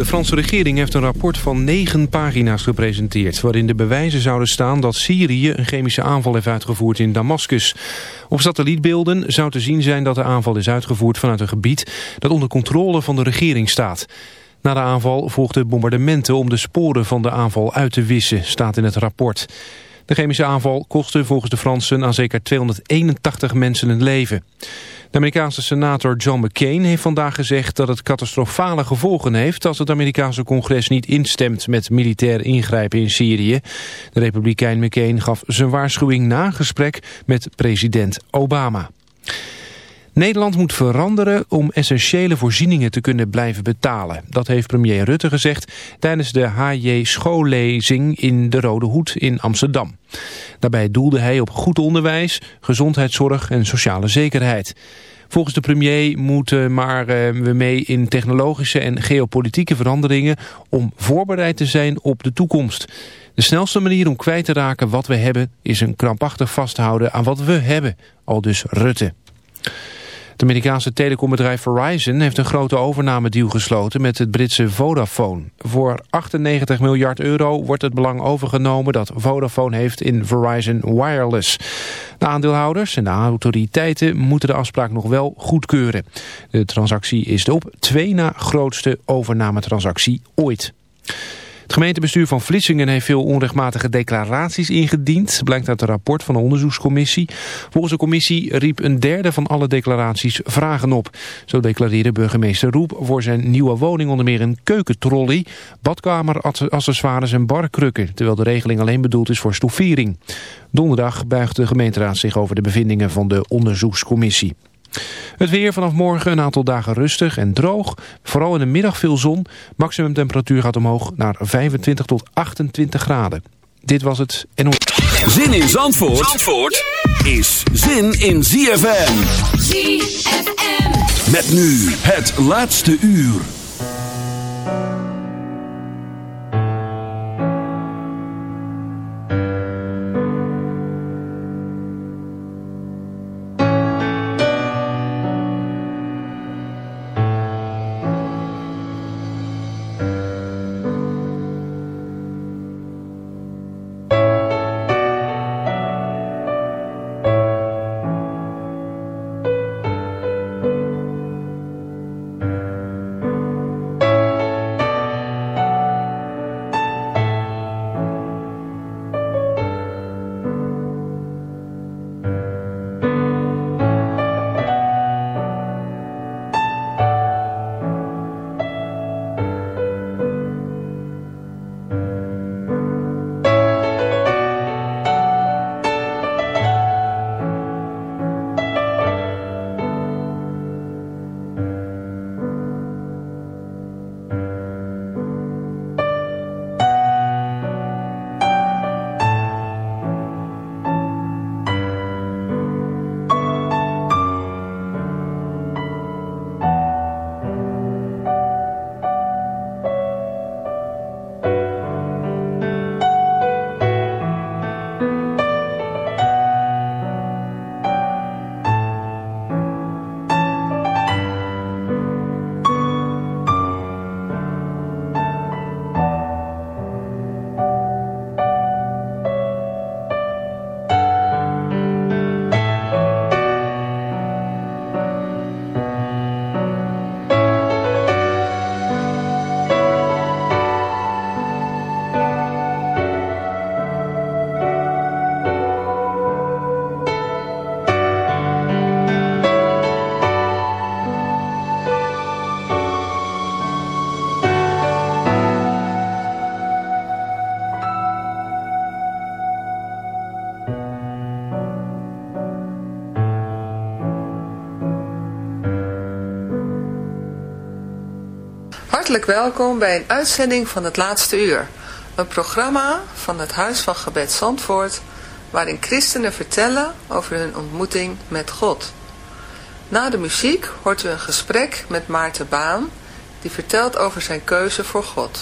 De Franse regering heeft een rapport van negen pagina's gepresenteerd... waarin de bewijzen zouden staan dat Syrië een chemische aanval heeft uitgevoerd in Damascus. Op satellietbeelden zou te zien zijn dat de aanval is uitgevoerd vanuit een gebied... dat onder controle van de regering staat. Na de aanval volgden bombardementen om de sporen van de aanval uit te wissen, staat in het rapport. De chemische aanval kostte volgens de Fransen aan zeker 281 mensen het leven. De Amerikaanse senator John McCain heeft vandaag gezegd dat het catastrofale gevolgen heeft als het Amerikaanse congres niet instemt met militair ingrijpen in Syrië. De republikein McCain gaf zijn waarschuwing na gesprek met president Obama. Nederland moet veranderen om essentiële voorzieningen te kunnen blijven betalen. Dat heeft premier Rutte gezegd tijdens de HJ schoollezing in de Rode Hoed in Amsterdam. Daarbij doelde hij op goed onderwijs, gezondheidszorg en sociale zekerheid. Volgens de premier moeten maar eh, we mee in technologische en geopolitieke veranderingen om voorbereid te zijn op de toekomst. De snelste manier om kwijt te raken wat we hebben is een krampachtig vasthouden aan wat we hebben, al dus Rutte. Het Amerikaanse telecombedrijf Verizon heeft een grote overnamedeal gesloten met het Britse Vodafone. Voor 98 miljard euro wordt het belang overgenomen dat Vodafone heeft in Verizon Wireless. De aandeelhouders en de autoriteiten moeten de afspraak nog wel goedkeuren. De transactie is de op twee na grootste overnametransactie ooit. Het gemeentebestuur van Vlissingen heeft veel onrechtmatige declaraties ingediend, blijkt uit een rapport van de onderzoekscommissie. Volgens de commissie riep een derde van alle declaraties vragen op. Zo declareerde burgemeester Roep voor zijn nieuwe woning onder meer een keukentrolley, badkameraccessoires en barkrukken, terwijl de regeling alleen bedoeld is voor stoffering. Donderdag buigt de gemeenteraad zich over de bevindingen van de onderzoekscommissie. Het weer vanaf morgen een aantal dagen rustig en droog. Vooral in de middag veel zon. Maximum temperatuur gaat omhoog naar 25 tot 28 graden. Dit was het en Zin in Zandvoort, Zandvoort is zin in ZFM. ZFM. Met nu het laatste uur. Hartelijk welkom bij een uitzending van het laatste uur. Een programma van het Huis van Gebed Zandvoort, waarin christenen vertellen over hun ontmoeting met God. Na de muziek hoort u een gesprek met Maarten Baan, die vertelt over zijn keuze voor God.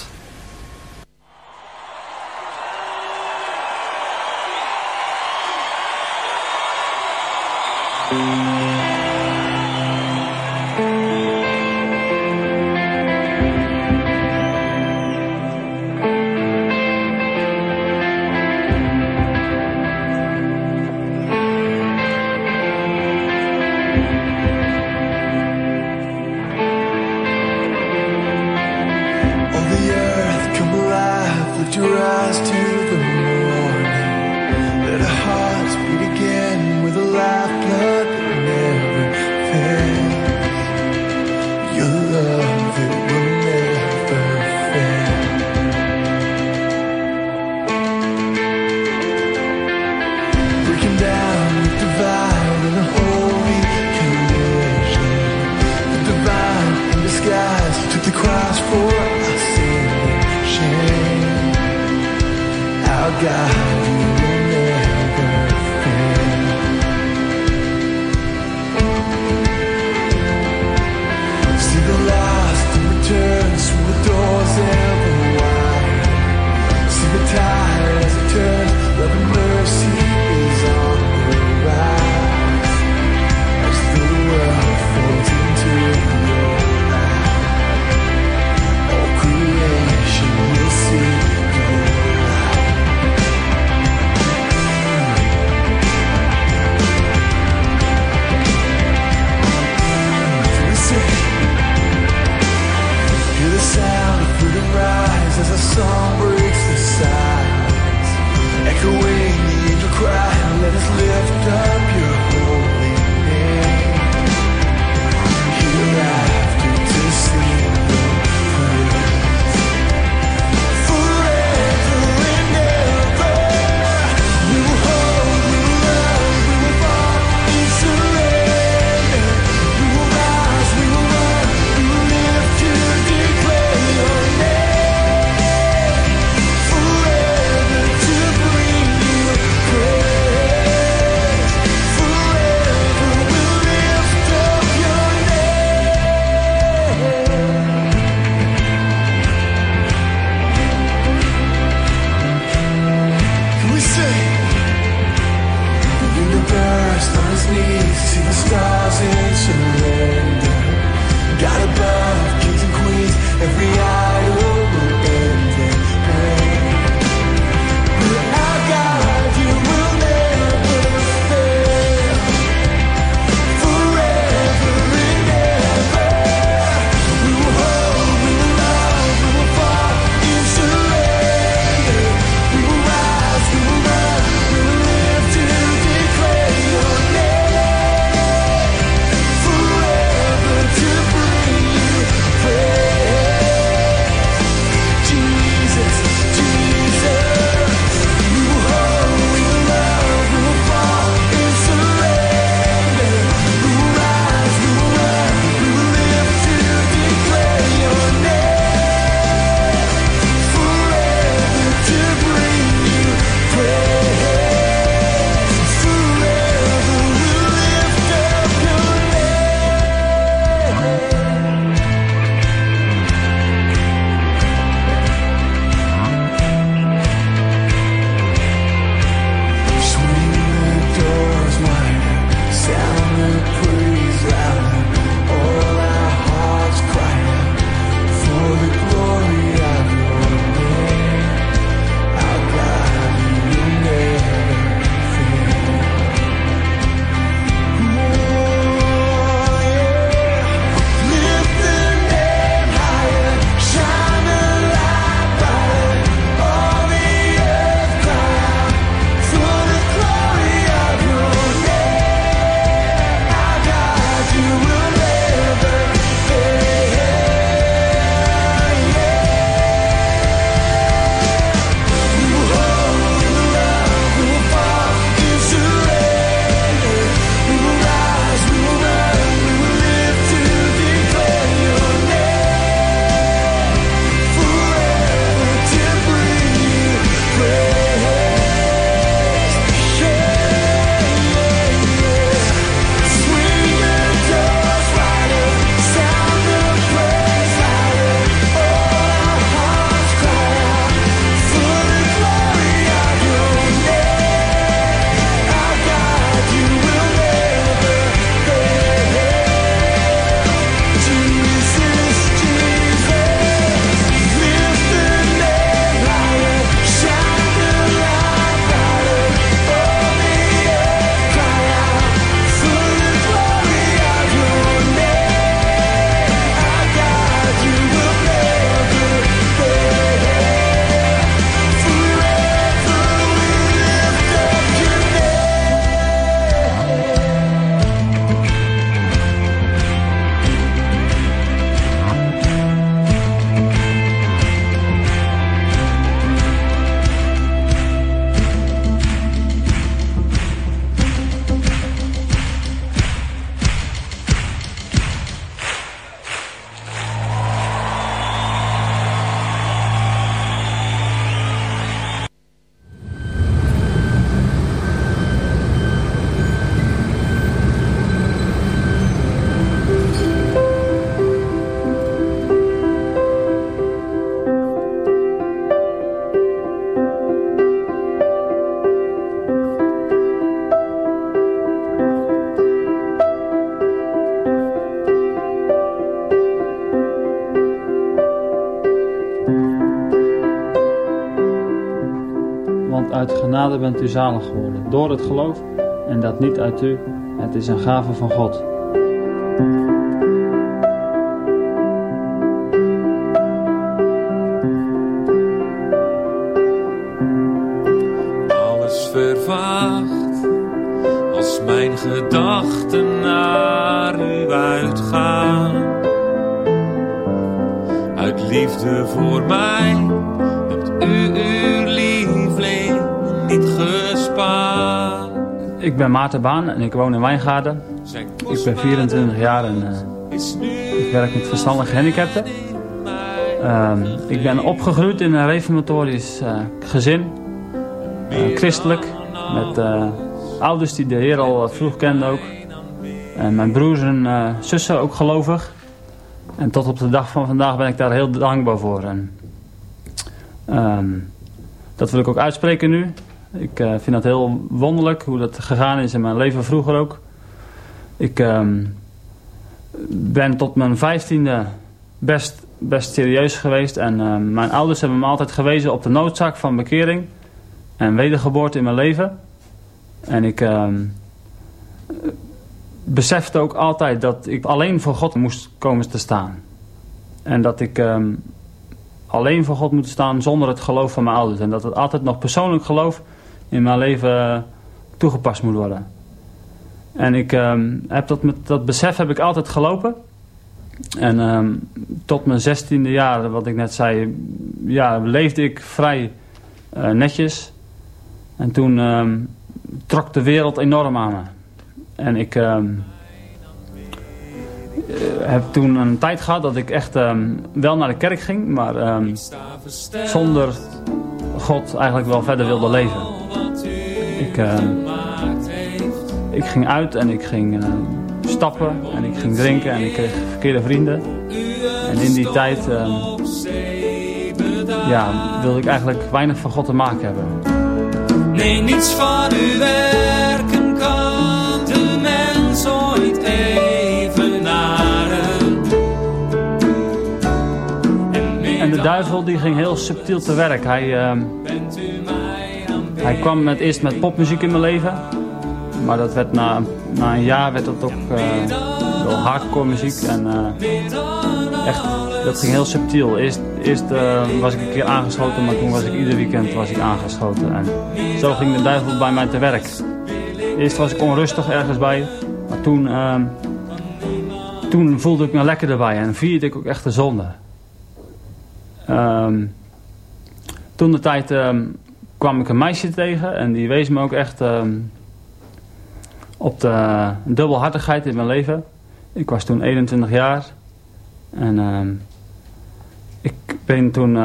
Bent u zalig geworden. Door het geloof en dat niet uit u, het is een gave van God. Ben Maarten Baan en ik woon in Wijngaarden. Ik ben 24 jaar en eh, ik werk met verstandige gehandicapten. Ehm, ik ben opgegroeid in een reformatorisch eh, gezin, eh, christelijk, met ouders die de Heer al vroeg kenden ook. En mijn broers en zussen ook gelovig. En tot op de dag van vandaag ben ik daar heel dankbaar voor. En, ehm, dat wil ik ook uitspreken nu. Ik eh, vind dat heel wonderlijk hoe dat gegaan is in mijn leven vroeger ook. Ik ehm, ben tot mijn vijftiende best, best serieus geweest. En ehm, mijn ouders hebben me altijd gewezen op de noodzaak van bekering en wedergeboorte in mijn leven. En ik ehm, besefte ook altijd dat ik alleen voor God moest komen te staan. En dat ik alleen voor God moet staan zonder het geloof van mijn ouders. En dat het altijd nog persoonlijk geloof in mijn leven eh, toegepast moet worden. En ik ehm, heb dat, met dat besef heb ik altijd gelopen. En ehm, tot mijn zestiende jaar, wat ik net zei, ja, leefde ik vrij eh, netjes. En toen ehm, trok de wereld enorm aan me. En ik eh, heb toen een tijd gehad dat ik echt wel naar de kerk ging, maar zonder God eigenlijk wel verder wilde leven. Ik, ehm, ik ging uit en ik ging ehm, stappen en ik ging drinken en ik kreeg verkeerde vrienden. En in die tijd ehm, ja, wilde ik eigenlijk weinig van God te maken hebben. Nee, niets van uw werken de duivel die ging heel subtiel te werk. Hij, ehm, hij kwam met, eerst met popmuziek in mijn leven. Maar dat werd na, na een jaar werd dat ook eh, wel hardcore muziek. En eh, echt, dat ging heel subtiel. Eerst, eerst eh, was ik een keer aangeschoten, maar toen was ik ieder weekend was ik aangeschoten. En zo ging de duivel bij mij te werk. Eerst was ik onrustig ergens bij. Maar toen, ehm, toen voelde ik me lekker erbij. En vierde ik ook echt de zonde. Ehm, toen de tijd ehm, kwam ik een meisje tegen. En die wees me ook echt ehm, op de dubbelhartigheid in mijn leven. Ik was toen 21 jaar. En ik ben toen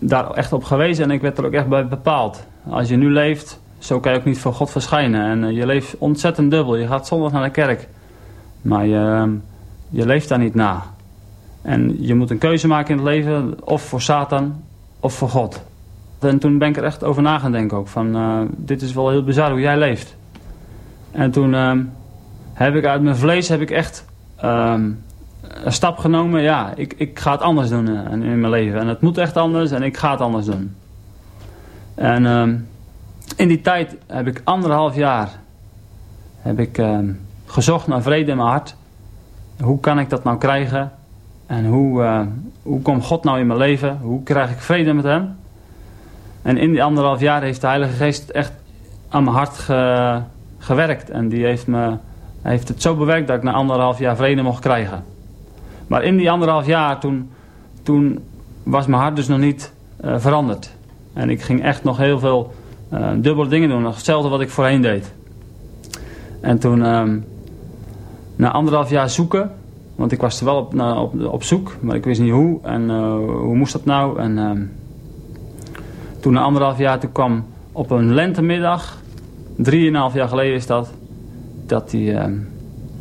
daar echt op gewezen en ik werd er ook echt bij bepaald. Als je nu leeft, zo kan je ook niet voor God verschijnen. En eh, je leeft ontzettend dubbel. Je gaat zondag naar de kerk. Maar je leeft daar niet na. En je moet een keuze maken in het leven, of voor Satan, of voor God. En toen ben ik er echt over na gaan denken ook. Van, eh, dit is wel heel bizar hoe jij leeft. En toen ehm, heb ik uit mijn vlees heb ik echt ehm, een stap genomen. Ja, ik, ik ga het anders doen eh, in mijn leven. En het moet echt anders en ik ga het anders doen. En ehm, in die tijd heb ik anderhalf jaar heb ik, gezocht naar vrede in mijn hart. Hoe kan ik dat nou krijgen? En hoe, eh, hoe komt God nou in mijn leven? Hoe krijg ik vrede met hem? En in die anderhalf jaar heeft de Heilige Geest echt aan mijn hart ge- gewerkt. En die heeft, me, heeft het zo bewerkt dat ik na anderhalf jaar vrede mocht krijgen. Maar in die anderhalf jaar, toen, toen was mijn hart dus nog niet eh, veranderd. En ik ging echt nog heel veel eh, dubbele dingen doen. Hetzelfde wat ik voorheen deed. En toen, ehm, na anderhalf jaar zoeken, want ik was er wel op, op, op zoek, maar ik wist niet hoe en eh, hoe moest dat nou. En ehm, toen na anderhalf jaar, toen kwam op een lentemiddag, drieënhalf jaar geleden is dat, dat die, ehm,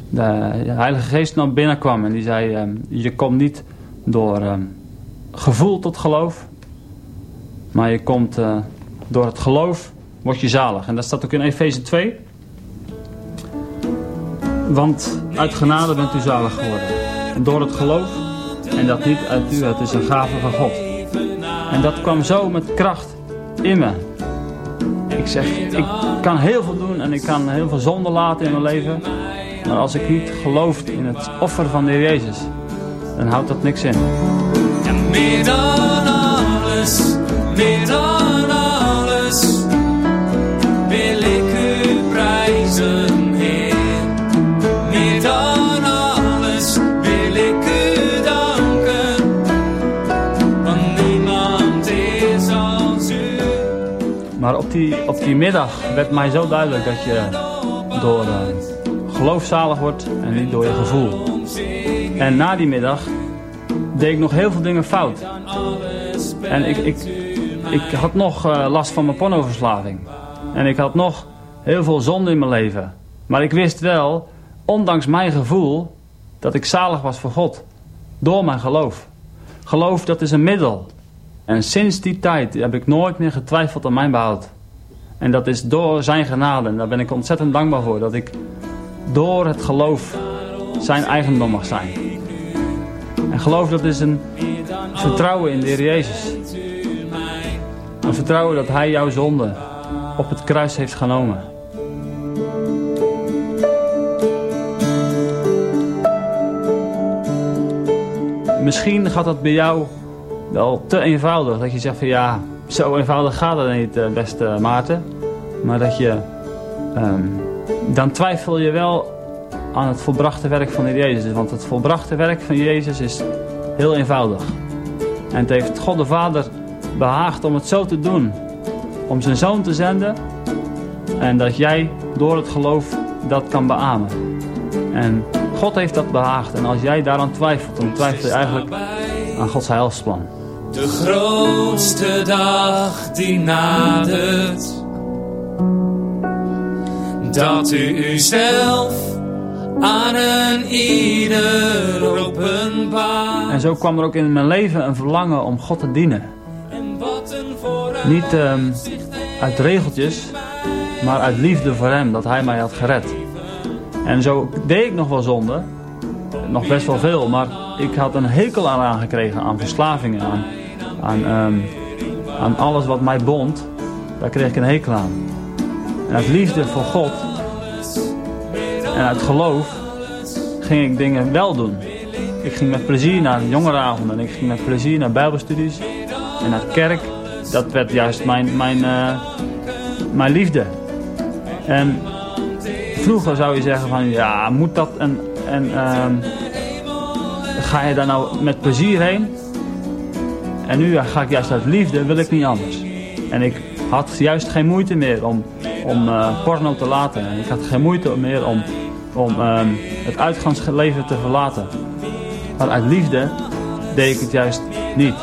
de Heilige Geest naar binnen kwam en die zei, ehm, je komt niet door gevoel tot geloof, maar je komt eh, door het geloof, word je zalig. En dat staat ook in Efeze 2. Want uit genade bent u zalig geworden. Door het geloof. En dat niet uit u, het is een gave van God. En dat kwam zo met kracht in me. zeg, ik kan heel veel doen en ik kan heel veel zonde laten in mijn leven. Maar als ik niet geloof in het offer van de Heer Jezus, dan houdt dat niks in. Alles, op die, op die middag werd mij zo duidelijk dat je door uh, geloof zalig wordt en niet door je gevoel. En na die middag deed ik nog heel veel dingen fout. En ik, ik, ik had nog uh, last van mijn pornoverslaving. En ik had nog heel veel zonde in mijn leven. Maar ik wist wel, ondanks mijn gevoel, dat ik zalig was voor God. Door mijn geloof. Geloof, dat is een middel. En sinds die tijd heb ik nooit meer getwijfeld aan mijn behoud. En dat is door zijn genade. En daar ben ik ontzettend dankbaar voor. Dat ik door het geloof zijn eigendom mag zijn. En geloof dat is een vertrouwen in de Heer Jezus. Een vertrouwen dat Hij jouw zonde op het kruis heeft genomen. Misschien gaat dat bij jou wel te eenvoudig. Dat je zegt van ja, zo eenvoudig gaat het niet, beste Maarten. Maar dat je, um, dan twijfel je wel aan het volbrachte werk van Jezus. Want het volbrachte werk van Jezus is heel eenvoudig. En het heeft God de Vader behaagd om het zo te doen. Om zijn zoon te zenden. En dat jij door het geloof dat kan beamen. En God heeft dat behaagd. En als jij daaraan twijfelt, dan twijfel je eigenlijk aan Gods heilsplan. De grootste dag die nadert. Dat u uzelf aan een ieder openbaar. En zo kwam er ook in mijn leven een verlangen om God te dienen. Niet um, uit regeltjes, maar uit liefde voor hem, dat hij mij had gered. En zo deed ik nog wel zonde, nog best wel veel, maar ik had een hekel aan aangekregen aan verslavingen, aan, aan, um, aan alles wat mij bond. Daar kreeg ik een hekel aan. En uit liefde voor God en uit geloof ging ik dingen wel doen. Ik ging met plezier naar jongerenavonden en ik ging met plezier naar bijbelstudies en naar kerk. Dat werd juist mijn, mijn, uh, mijn liefde. En vroeger zou je zeggen van ja, moet dat en, en uh, ga je daar nou met plezier heen? En nu ga ik juist uit liefde, wil ik niet anders. En ik had juist geen moeite meer om, om uh, porno te laten. En ik had geen moeite meer om, om uh, het uitgangsleven te verlaten. Maar uit liefde deed ik het juist niet.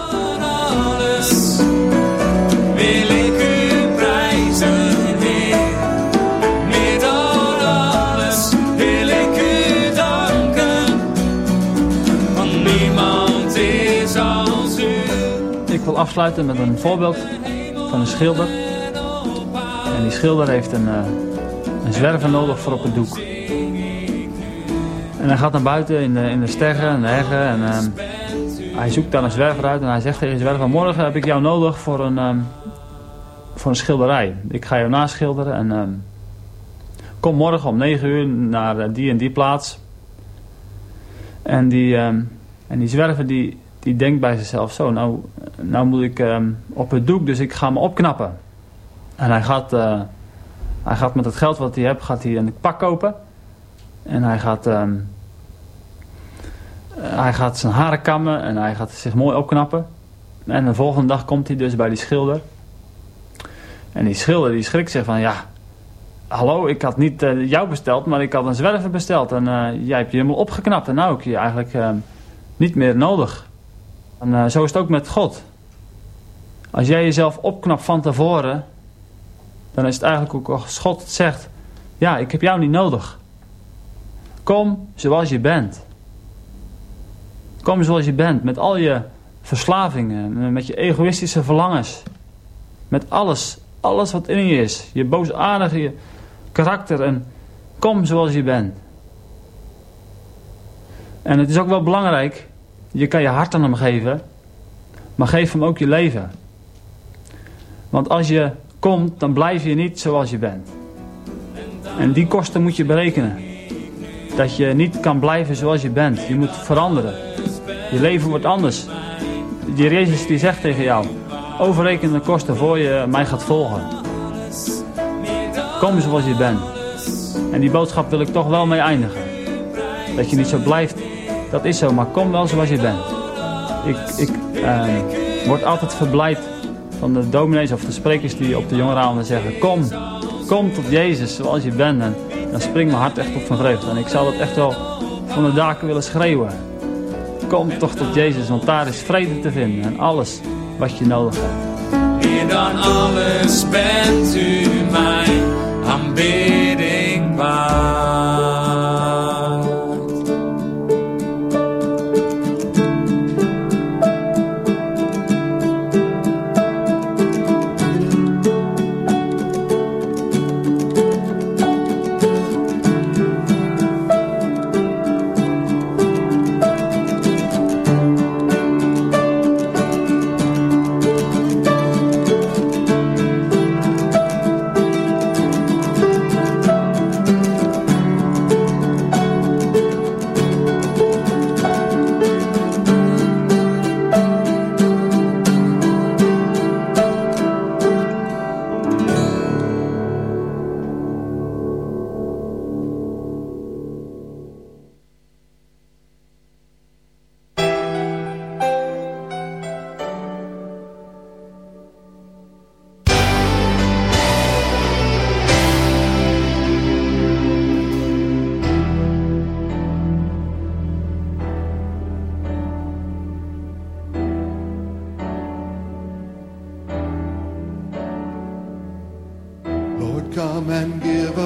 Afsluiten met een voorbeeld van een schilder. En die schilder heeft een, uh, een zwerver nodig voor op het doek. En hij gaat naar buiten in de, in de steggen en de heggen. En uh, hij zoekt daar een zwerver uit. En hij zegt tegen de zwerver, morgen heb ik jou nodig voor een, um, voor een schilderij. Ik ga jou naschilderen. En um, kom morgen om 9 uur naar die en die plaats. En die, en die zwerver die, die denkt bij zichzelf, zo nou, nou moet ik op het doek. Dus ik ga me opknappen. En hij gaat, uh, hij gaat met het geld wat hij heeft, gaat hij een pak kopen. En hij gaat, um, hij gaat zijn haren kammen en hij gaat zich mooi opknappen. En de volgende dag komt hij dus bij die schilder. En die schilder die schrikt zich van, ja, hallo, ik had niet uh, jou besteld, maar ik had een zwerver besteld. En uh, jij hebt je helemaal opgeknapt en nou heb je eigenlijk uh, niet meer nodig. En zo is het ook met God. Als jij jezelf opknapt van tevoren, dan is het eigenlijk ook als God zegt, ja, ik heb jou niet nodig. Kom zoals je bent. Kom zoals je bent, met al je verslavingen, met je egoïstische verlangens. Met alles, alles wat in je is. Je boosaardige karakter en kom zoals je bent. En het is ook wel belangrijk, je kan je hart aan hem geven, maar geef hem ook je leven. Want als je komt, dan blijf je niet zoals je bent. En die kosten moet je berekenen. Dat je niet kan blijven zoals je bent. Je moet veranderen. Je leven wordt anders. Die Jezus die zegt tegen jou, overreken de kosten voor je mij gaat volgen. Kom zoals je bent. En die boodschap wil ik toch wel mee eindigen. Dat je niet zo blijft, dat is zo, maar kom wel zoals je bent. Ik, ik eh, word altijd verblijd van de dominees of de sprekers die op de jongerenavonden zeggen... Kom, kom tot Jezus zoals je bent. En dan springt mijn hart echt op van vreugde. En ik zal dat echt wel van de daken willen schreeuwen. Kom toch tot Jezus, want daar is vrede te vinden. En alles wat je nodig hebt. Meer dan alles bent u mijn aanbidding waard.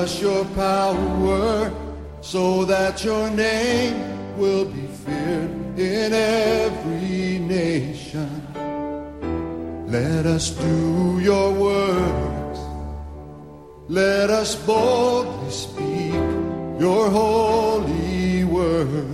Us your power so that your name will be feared in every nation. Let us do your works. Let us boldly speak your holy word.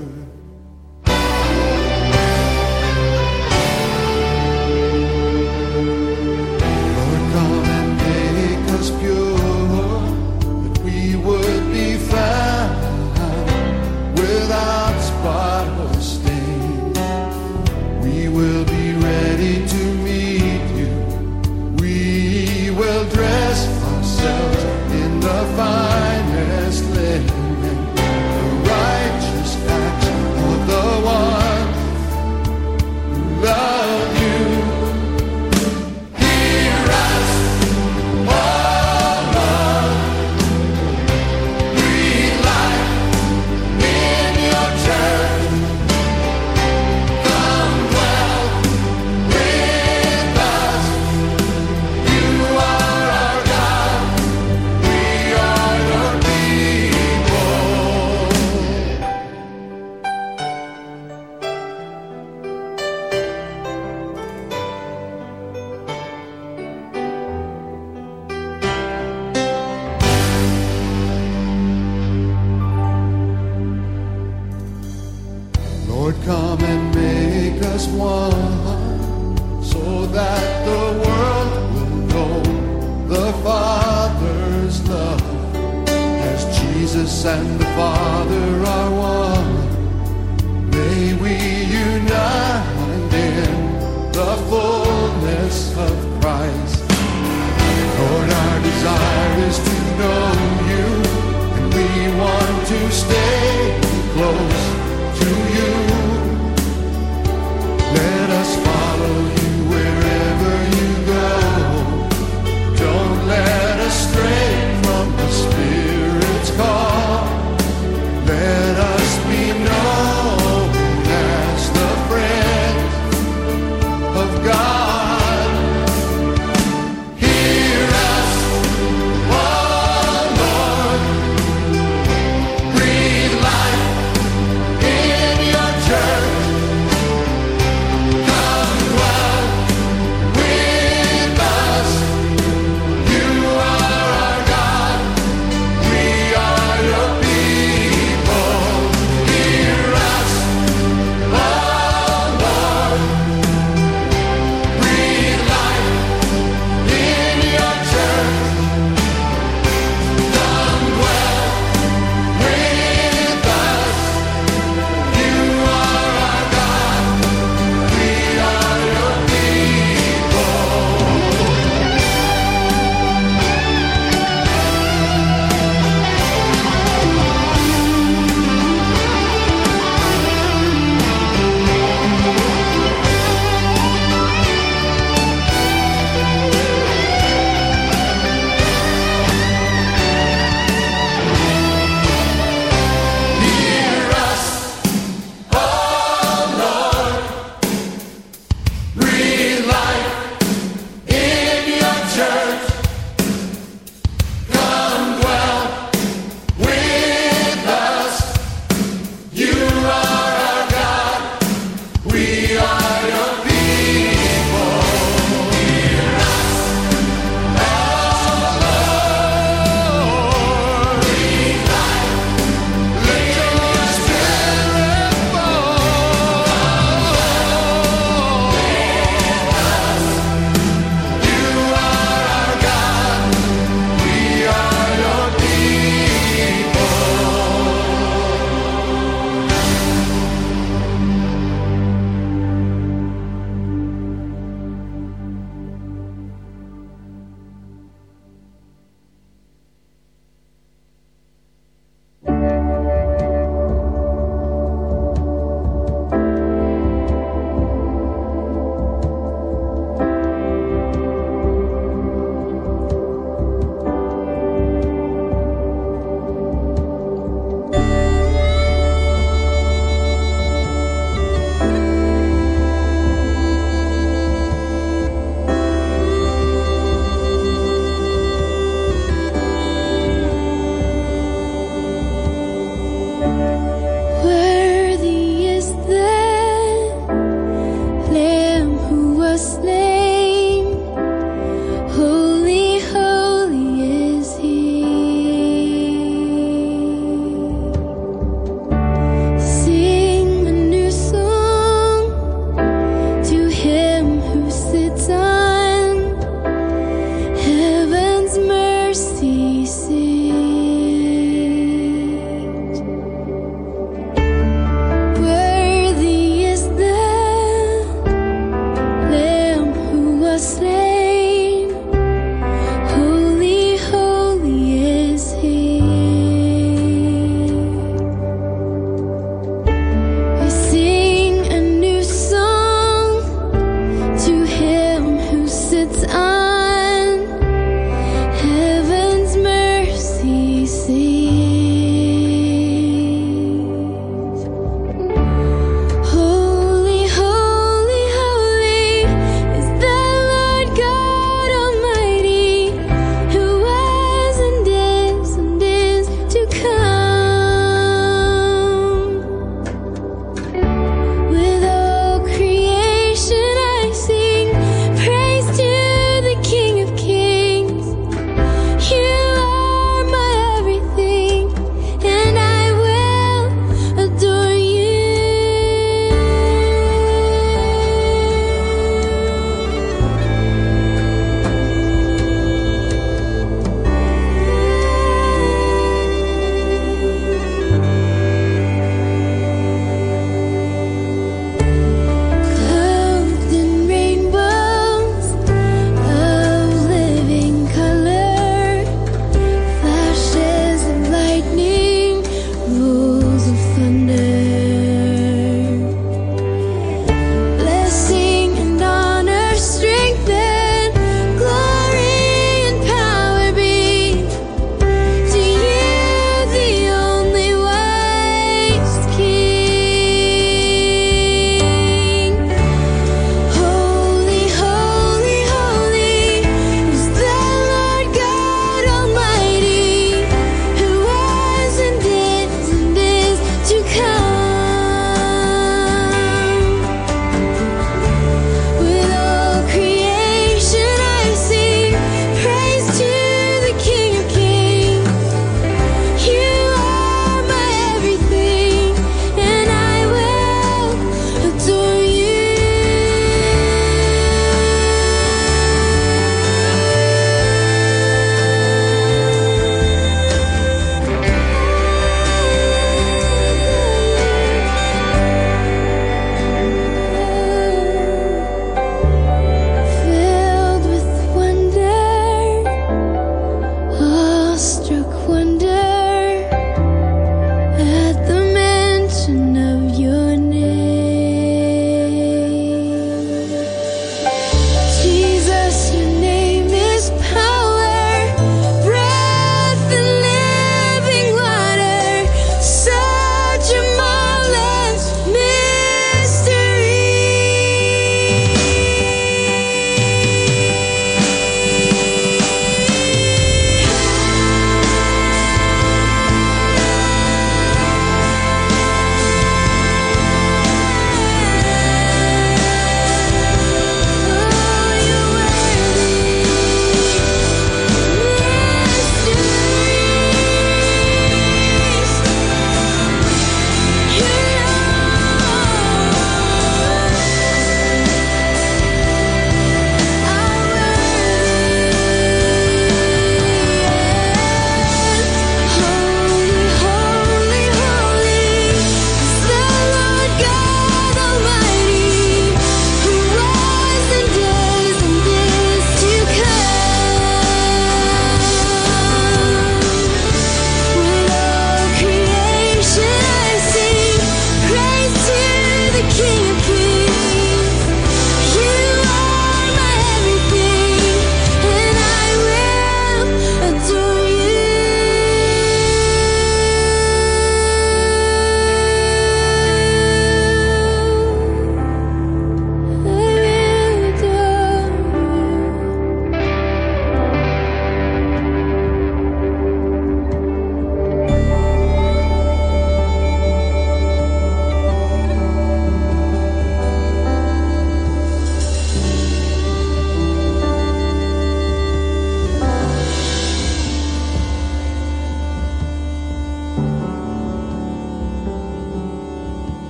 And the Father are one. May we unite in the fullness of Christ. Lord, our desire is to know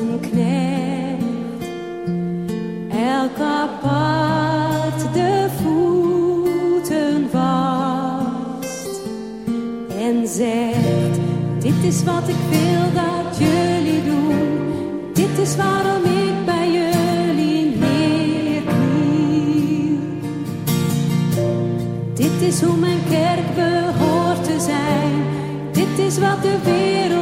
een knecht, elk apart de voeten vast en zegt: Dit is wat ik wil dat jullie doen, dit is waarom ik bij jullie neerkniel. Dit is hoe mijn kerk behoort te zijn, dit is wat de wereld.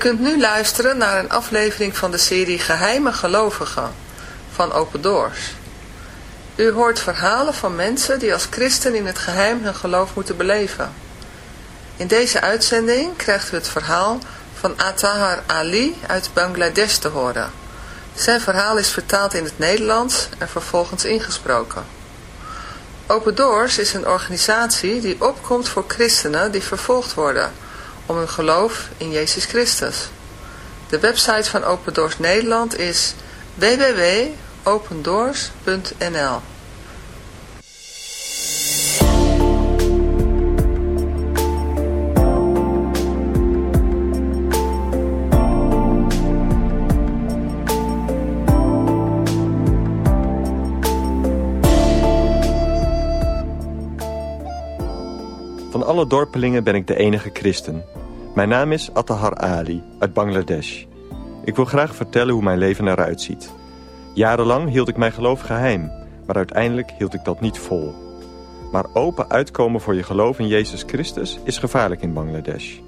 Kunt nu luisteren naar een aflevering van de serie Geheime Gelovigen van Open Doors. U hoort verhalen van mensen die als christen in het geheim hun geloof moeten beleven. In deze uitzending krijgt u het verhaal van Atahar Ali uit Bangladesh te horen. Zijn verhaal is vertaald in het Nederlands en vervolgens ingesproken. Open Doors is een organisatie die opkomt voor christenen die vervolgd worden om hun geloof in Jezus Christus. De website van Open Doors Nederland is www.opendoors.nl Van alle dorpelingen ben ik de enige christen. Mijn naam is Attahar Ali uit Bangladesh. Ik wil graag vertellen hoe mijn leven eruit ziet. Jarenlang hield ik mijn geloof geheim, maar uiteindelijk hield ik dat niet vol. Maar open uitkomen voor je geloof in Jezus Christus is gevaarlijk in Bangladesh.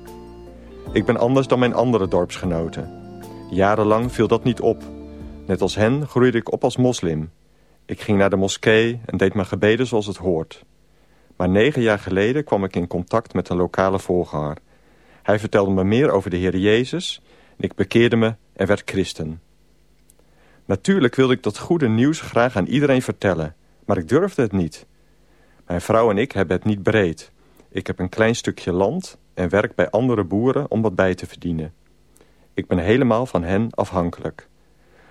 Ik ben anders dan mijn andere dorpsgenoten. Jarenlang viel dat niet op. Net als hen groeide ik op als moslim. Ik ging naar de moskee en deed mijn gebeden zoals het hoort. Maar negen jaar geleden kwam ik in contact met een lokale voorganger. Hij vertelde me meer over de Heer Jezus en ik bekeerde me en werd christen. Natuurlijk wilde ik dat goede nieuws graag aan iedereen vertellen, maar ik durfde het niet. Mijn vrouw en ik hebben het niet breed. Ik heb een klein stukje land en werk bij andere boeren om wat bij te verdienen. Ik ben helemaal van hen afhankelijk.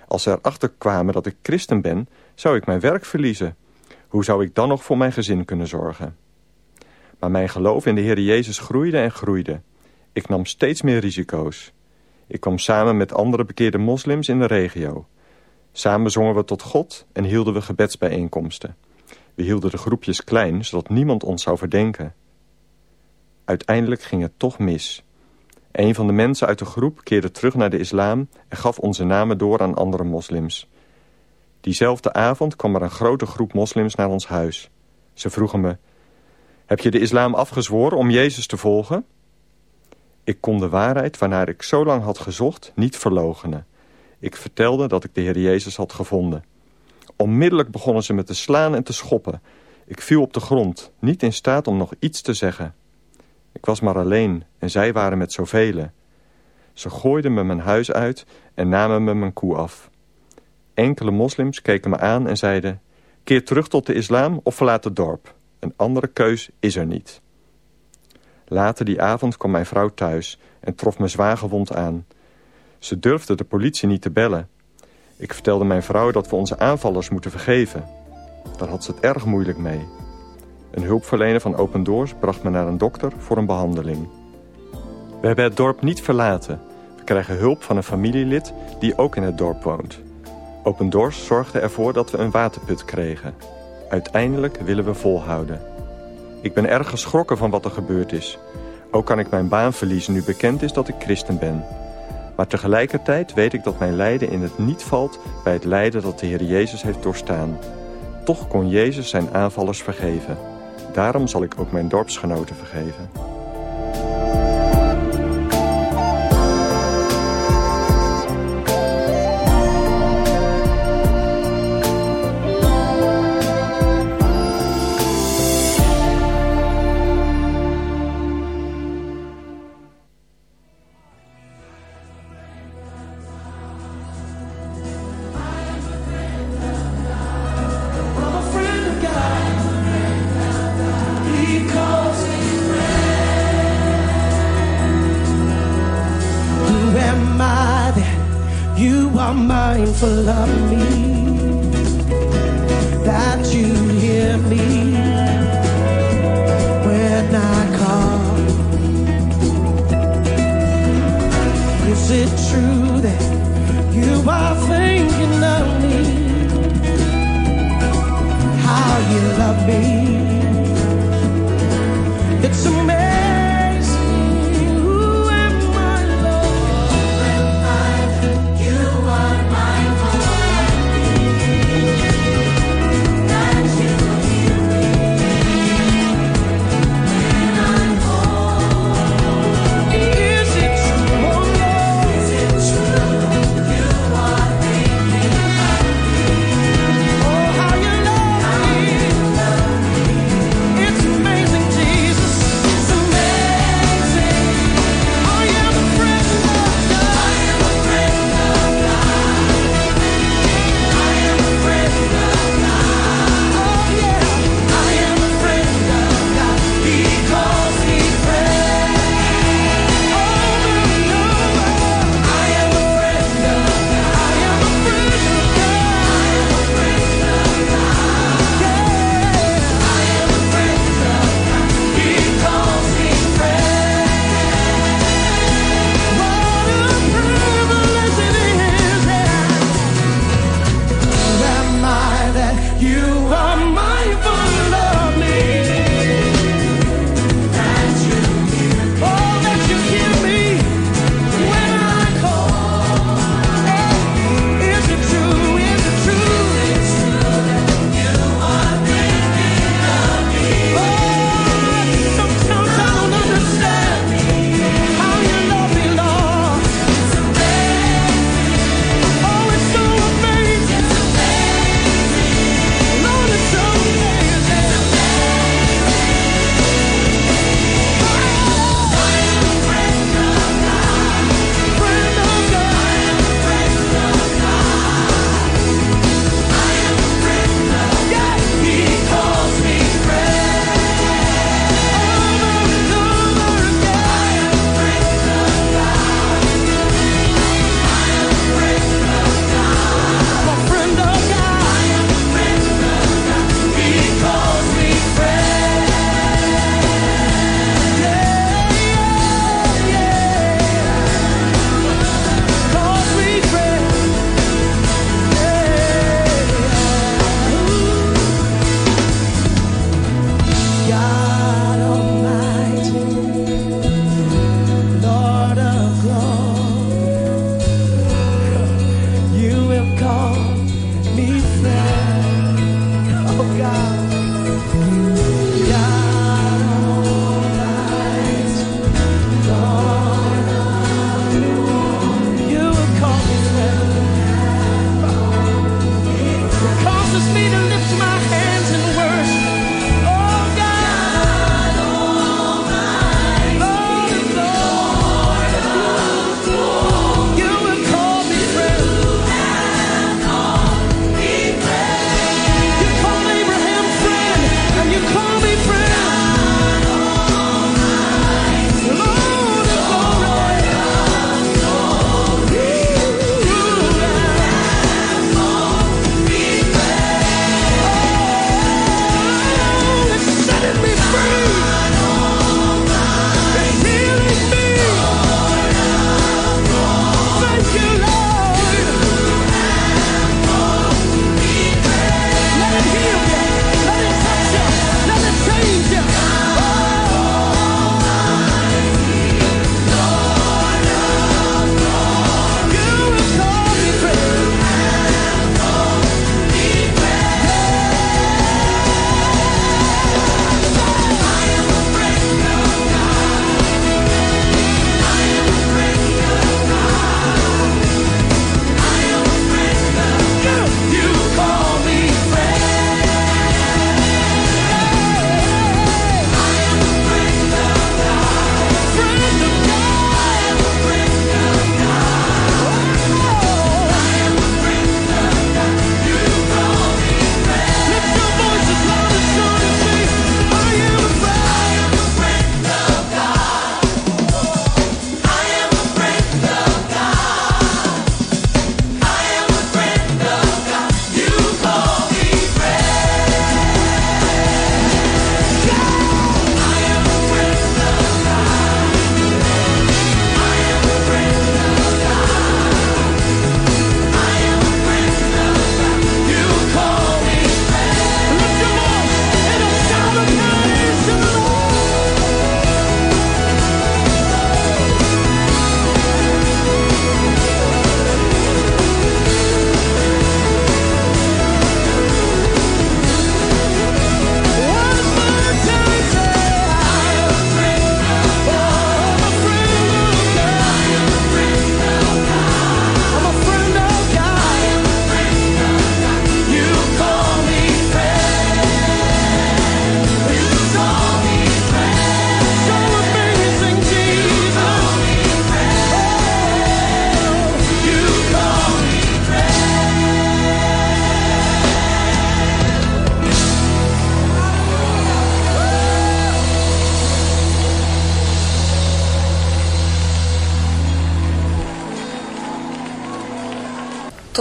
Als ze erachter kwamen dat ik christen ben, zou ik mijn werk verliezen. Hoe zou ik dan nog voor mijn gezin kunnen zorgen? Maar mijn geloof in de Heer Jezus groeide en groeide. Ik nam steeds meer risico's. Ik kwam samen met andere bekeerde moslims in de regio. Samen zongen we tot God en hielden we gebedsbijeenkomsten. We hielden de groepjes klein, zodat niemand ons zou verdenken. Uiteindelijk ging het toch mis. Een van de mensen uit de groep keerde terug naar de islam... en gaf onze namen door aan andere moslims. Diezelfde avond kwam er een grote groep moslims naar ons huis. Ze vroegen me... Heb je de islam afgezworen om Jezus te volgen? Ik kon de waarheid waarnaar ik zo lang had gezocht niet verlogenen. Ik vertelde dat ik de Heer Jezus had gevonden. Onmiddellijk begonnen ze me te slaan en te schoppen. Ik viel op de grond, niet in staat om nog iets te zeggen. Ik was maar alleen en zij waren met zoveel. Ze gooiden me mijn huis uit en namen me mijn koe af. Enkele moslims keken me aan en zeiden... keer terug tot de islam of verlaat het dorp. Een andere keus is er niet. Later die avond kwam mijn vrouw thuis en trof me zwaar gewond aan. Ze durfde de politie niet te bellen. Ik vertelde mijn vrouw dat we onze aanvallers moeten vergeven. Daar had ze het erg moeilijk mee. Een hulpverlener van Open Doors bracht me naar een dokter voor een behandeling. We hebben het dorp niet verlaten. We krijgen hulp van een familielid die ook in het dorp woont. Open Doors zorgde ervoor dat we een waterput kregen. Uiteindelijk willen we volhouden. Ik ben erg geschrokken van wat er gebeurd is. Ook kan ik mijn baan verliezen nu bekend is dat ik christen ben. Maar tegelijkertijd weet ik dat mijn lijden in het niet valt... bij het lijden dat de Heer Jezus heeft doorstaan. Toch kon Jezus zijn aanvallers vergeven. Daarom zal ik ook mijn dorpsgenoten vergeven.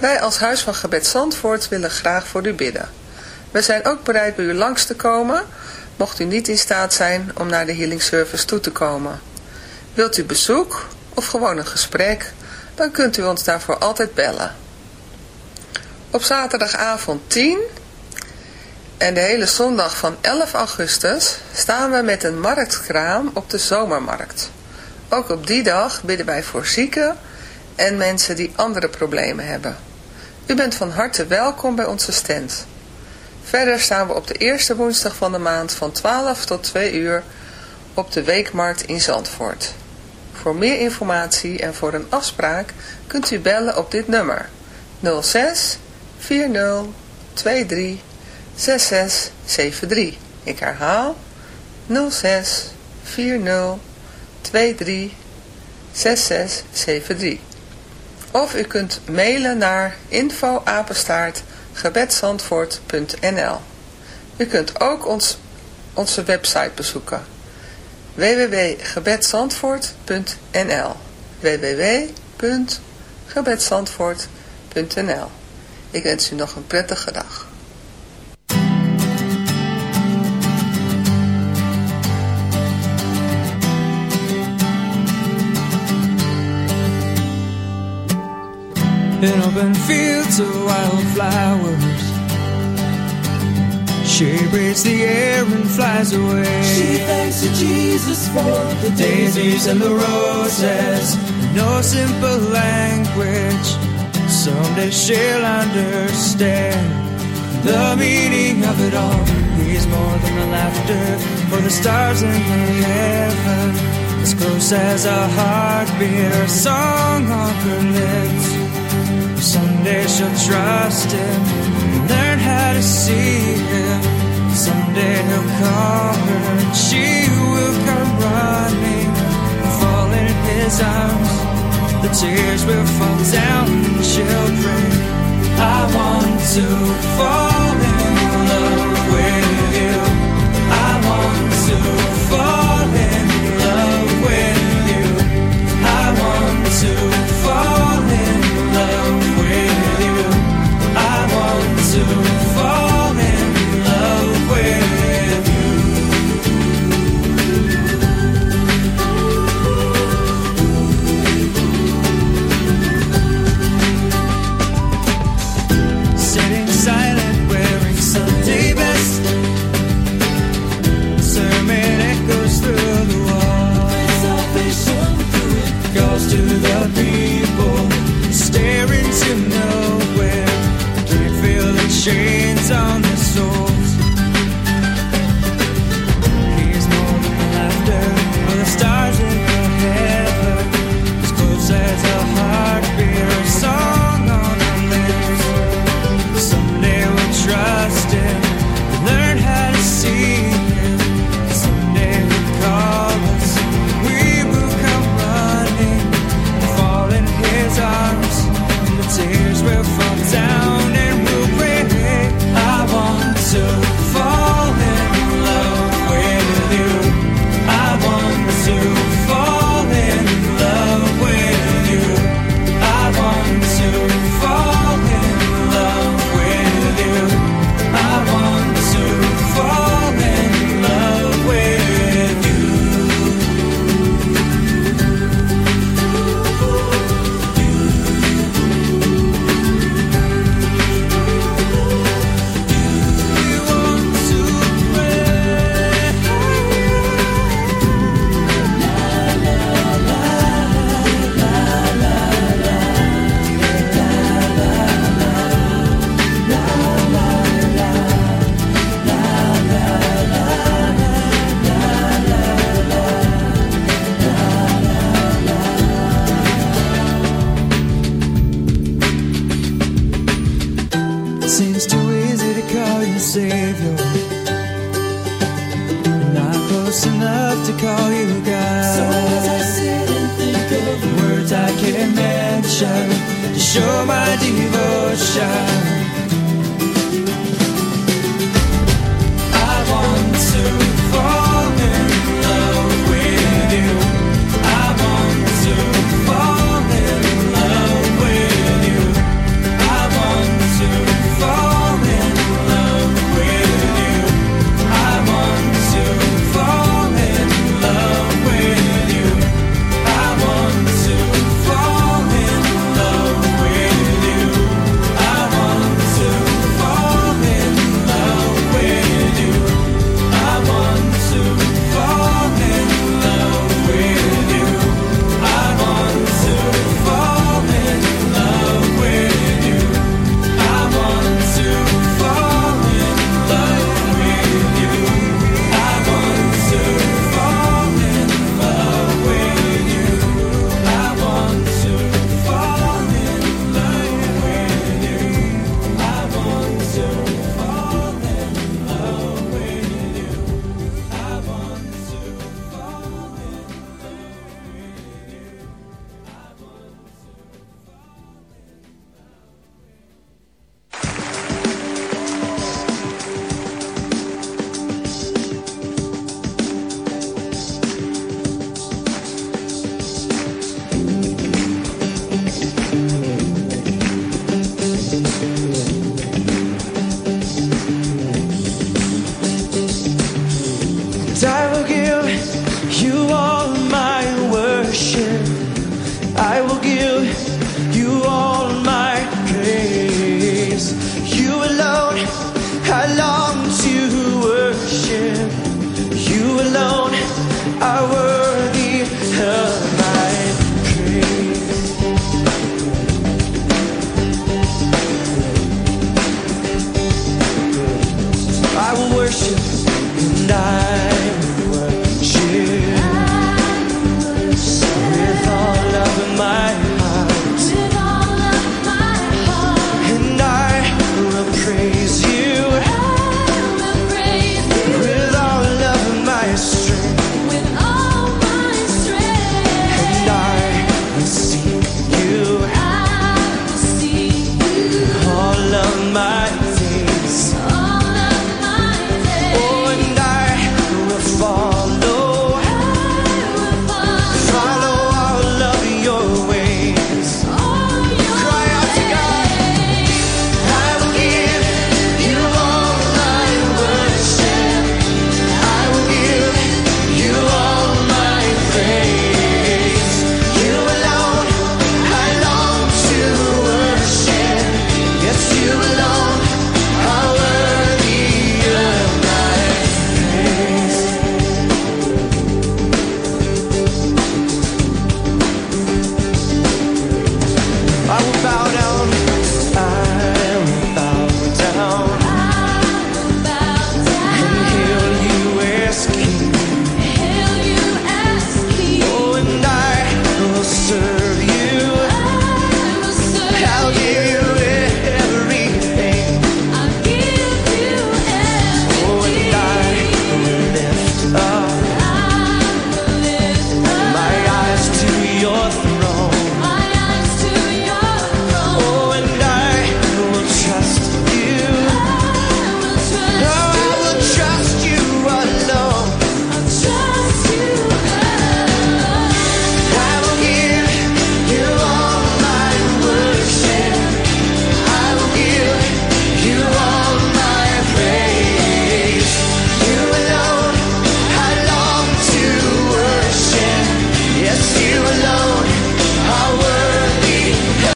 Wij als Huis van Gebed Zandvoort willen graag voor u bidden. We zijn ook bereid bij u langs te komen, mocht u niet in staat zijn om naar de healing service toe te komen. Wilt u bezoek of gewoon een gesprek, dan kunt u ons daarvoor altijd bellen. Op zaterdagavond 10 en de hele zondag van 11 augustus staan we met een marktkraam op de zomermarkt. Ook op die dag bidden wij voor zieken en mensen die andere problemen hebben. U bent van harte welkom bij onze stand. Verder staan we op de eerste woensdag van de maand van 12 tot 2 uur op de Weekmarkt in Zandvoort. Voor meer informatie en voor een afspraak kunt u bellen op dit nummer 06 40 23 6673. Ik herhaal 06 40 23 6673. Of u kunt mailen naar info apenstaart gebedsandvoort.nl U kunt ook ons, onze website bezoeken. www.gebedsandvoort.nl www.gebedsandvoort.nl Ik wens u nog een prettige dag. In open fields of wildflowers. She breathes the air and flies away. She thanks to Jesus for the daisies and the roses, no simple language. Someday she'll understand the meaning of it all. He's more than the laughter for the stars in the heaven. As close as a heartbeat, a song on her lips. Someday she'll trust him, and learn how to see him. Someday he'll call her and she will come running, and fall in his arms. The tears will fall down and she'll pray. I want to fall in love with you. I want to fall in love with you. I want to fall